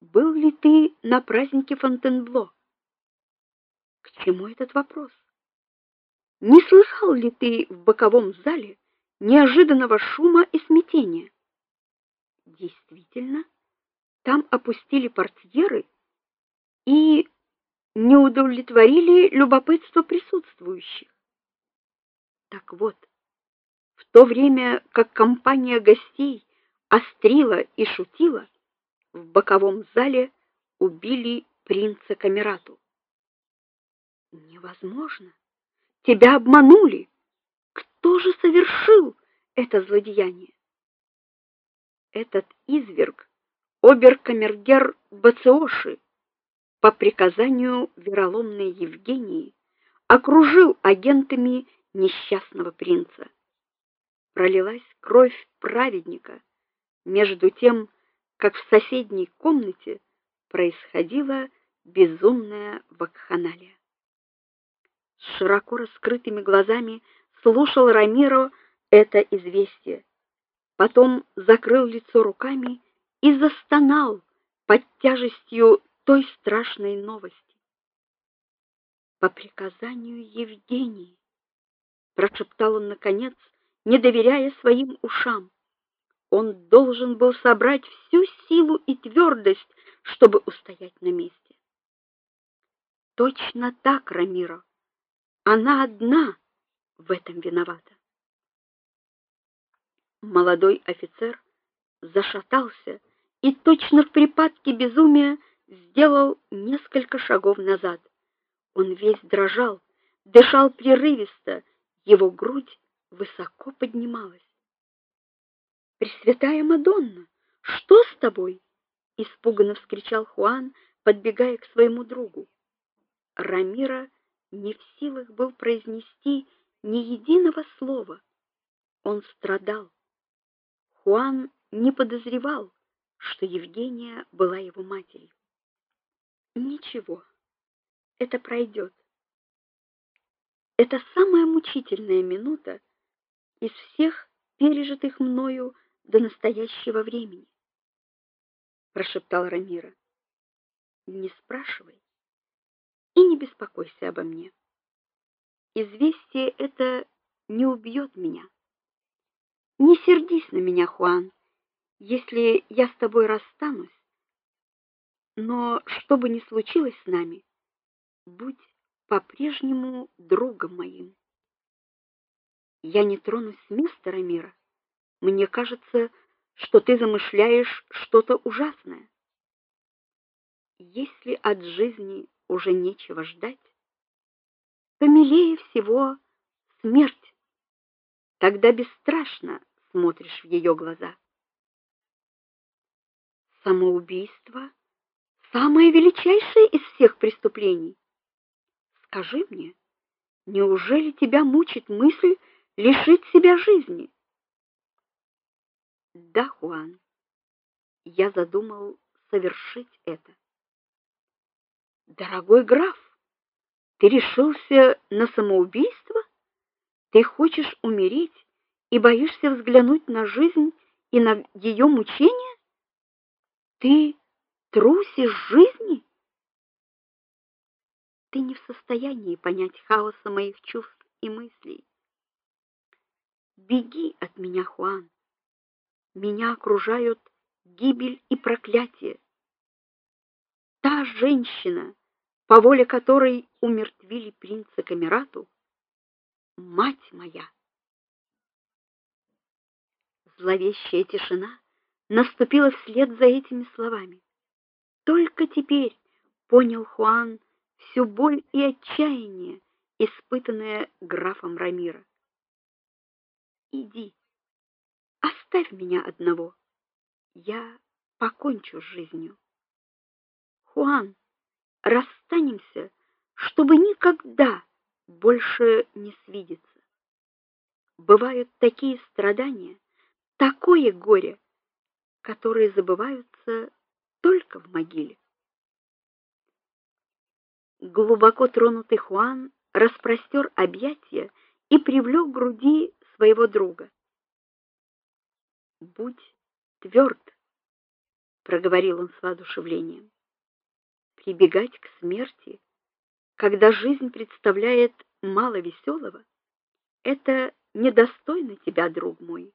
Был ли ты на празднике Фонтенбло? К чему этот вопрос? Не слышал ли ты в боковом зале неожиданного шума и смятения? Действительно, там опустили портьеры и не удовлетворили любопытство присутствующих. Так вот, в то время как компания гостей острила и шутила, в боковом зале убили принца Камерату. Невозможно. Тебя обманули. Кто же совершил это злодеяние? Этот изверг оберкамергер Бациоши по приказанию вероломной Евгении окружил агентами несчастного принца. Пролилась кровь праведника, между тем, как в соседней комнате происходила безумная вакханалия. С широко раскрытыми глазами слушал Рамиро это известие. Потом закрыл лицо руками и застонал под тяжестью той страшной новости. По приказанию Евгении, прошептал он наконец, не доверяя своим ушам. Он должен был собрать всю силу и твердость, чтобы устоять на месте. Точно так, Рамиро. Она одна в этом виновата. Молодой офицер зашатался и точно в припадке безумия сделал несколько шагов назад. Он весь дрожал, дышал прерывисто, его грудь высоко поднималась. Пресвятая Мадонна, что с тобой? испуганно вскричал Хуан, подбегая к своему другу. Рамира не в силах был произнести ни единого слова. Он страдал. Хуан не подозревал, что Евгения была его матерью. Ничего. Это пройдет. Это самая мучительная минута из всех пережитых мною до настоящего времени, прошептал Рамира. Не спрашивай и не беспокойся обо мне. Известие это не убьет меня. Не сердись на меня, Хуан, если я с тобой расстанусь. Но что бы ни случилось с нами, будь по-прежнему другом моим. Я не тронусь с места, Рамира. Мне кажется, что ты замышляешь что-то ужасное. Если от жизни уже нечего ждать, то милее всего смерть. Тогда бесстрашно смотришь в ее глаза. Самоубийство самое величайшее из всех преступлений. Скажи мне, неужели тебя мучит мысль лишить себя жизни? Да, Хуан. Я задумал совершить это. Дорогой граф, ты решился на самоубийство? Ты хочешь умереть и боишься взглянуть на жизнь и на ее мучения? Ты трусишь жизни? Ты не в состоянии понять хаоса моих чувств и мыслей. Беги от меня, Хуан. Меня окружают гибель и проклятие. Та женщина, по воле которой умертвили принца Камерату, мать моя. Зловещая тишина наступила вслед за этими словами. Только теперь понял Хуан всю боль и отчаяние, испытанное графом Рамира. Иди. Оставь меня одного. Я покончу с жизнью. Хуан, расстанемся, чтобы никогда больше не свидеться. Бывают такие страдания, такое горе, которые забываются только в могиле. Глубоко тронутый Хуан распростер объятия и привлек к груди своего друга. Будь тверд, проговорил он с воодушевлением. Прибегать к смерти, когда жизнь представляет мало веселого, это недостойно тебя, друг мой.